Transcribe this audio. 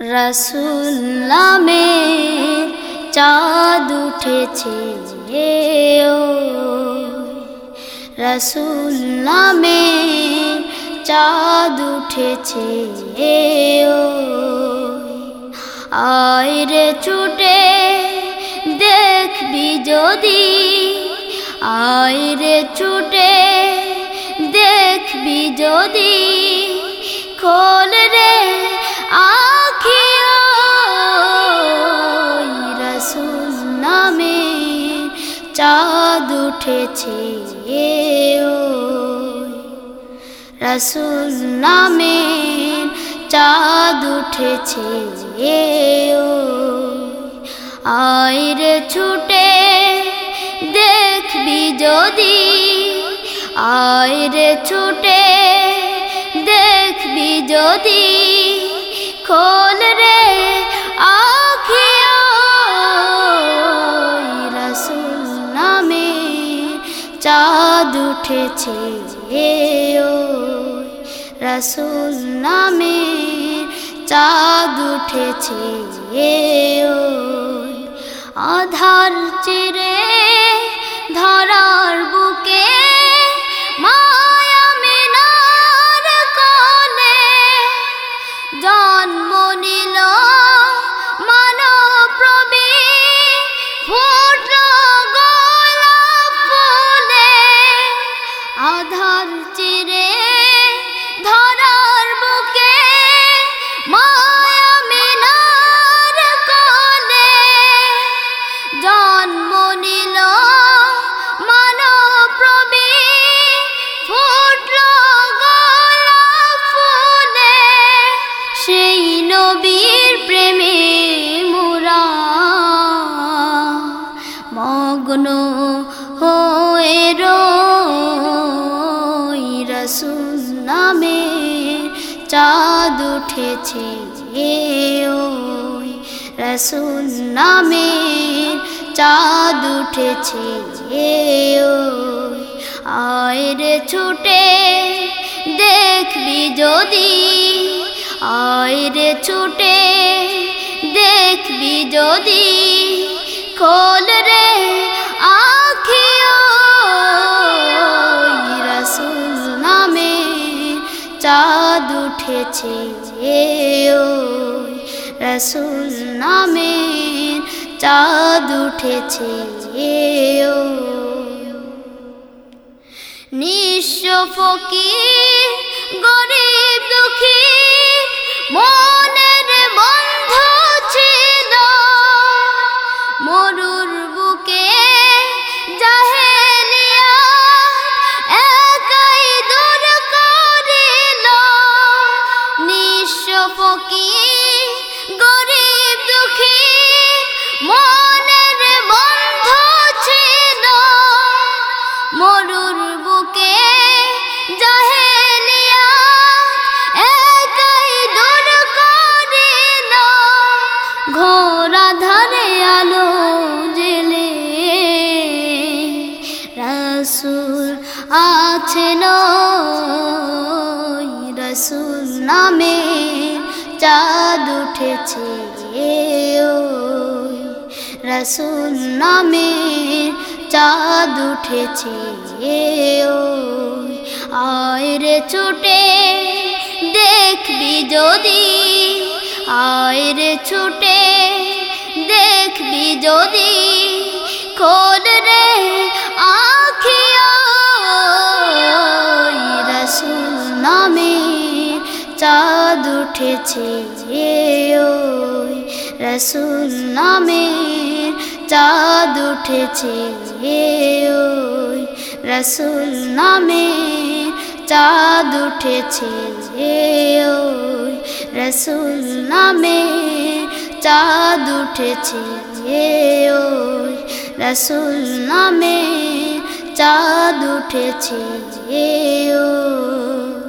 রসুল নামের চাঁদ উঠেছে যে ও। রসুল নামের চাঁদ উঠেছে যে ও। আয় রে ছুটে দেখবি যদি। আয় রে ছুটে দেখবি যদি। খোল চাঁদ উঠেছে রসুল নামে চাঁদ উঠেছে ও আয় রে ছুটে দেখবি যদি। আয় রে ছুটে দেখবি যদি। উঠেছে ও রসুল নামে চাঁদ উঠেছে ও আধার চিরে চাঁদ উঠেছে রসুল নামে চাঁদ উঠেছে আয় রে ছুটে দেখবি যদি আয় রে ছুটে দেখবি যদি খোল রে আখিও উঠেছে রসুল নামে চাঁদ উঠেছে নিঃস্ব ফকির গরিব আছেন রসুল নামে চাঁদ উঠেছে ওই। রসুল নামে চাঁদ উঠেছে ওই। আয় রে ছুটে, দেখবি যদি। আয় রে ছুটে, দেখবি যদি। খোল উঠেছে ওই রসুল নামে চাঁদ উঠেছে যে ওই রসুল নামে চাঁদ উঠেছে যে ওই রসুল নামে চাঁদ উঠেছে যে ওই রসুল নামে চাঁদ উঠেছে ওই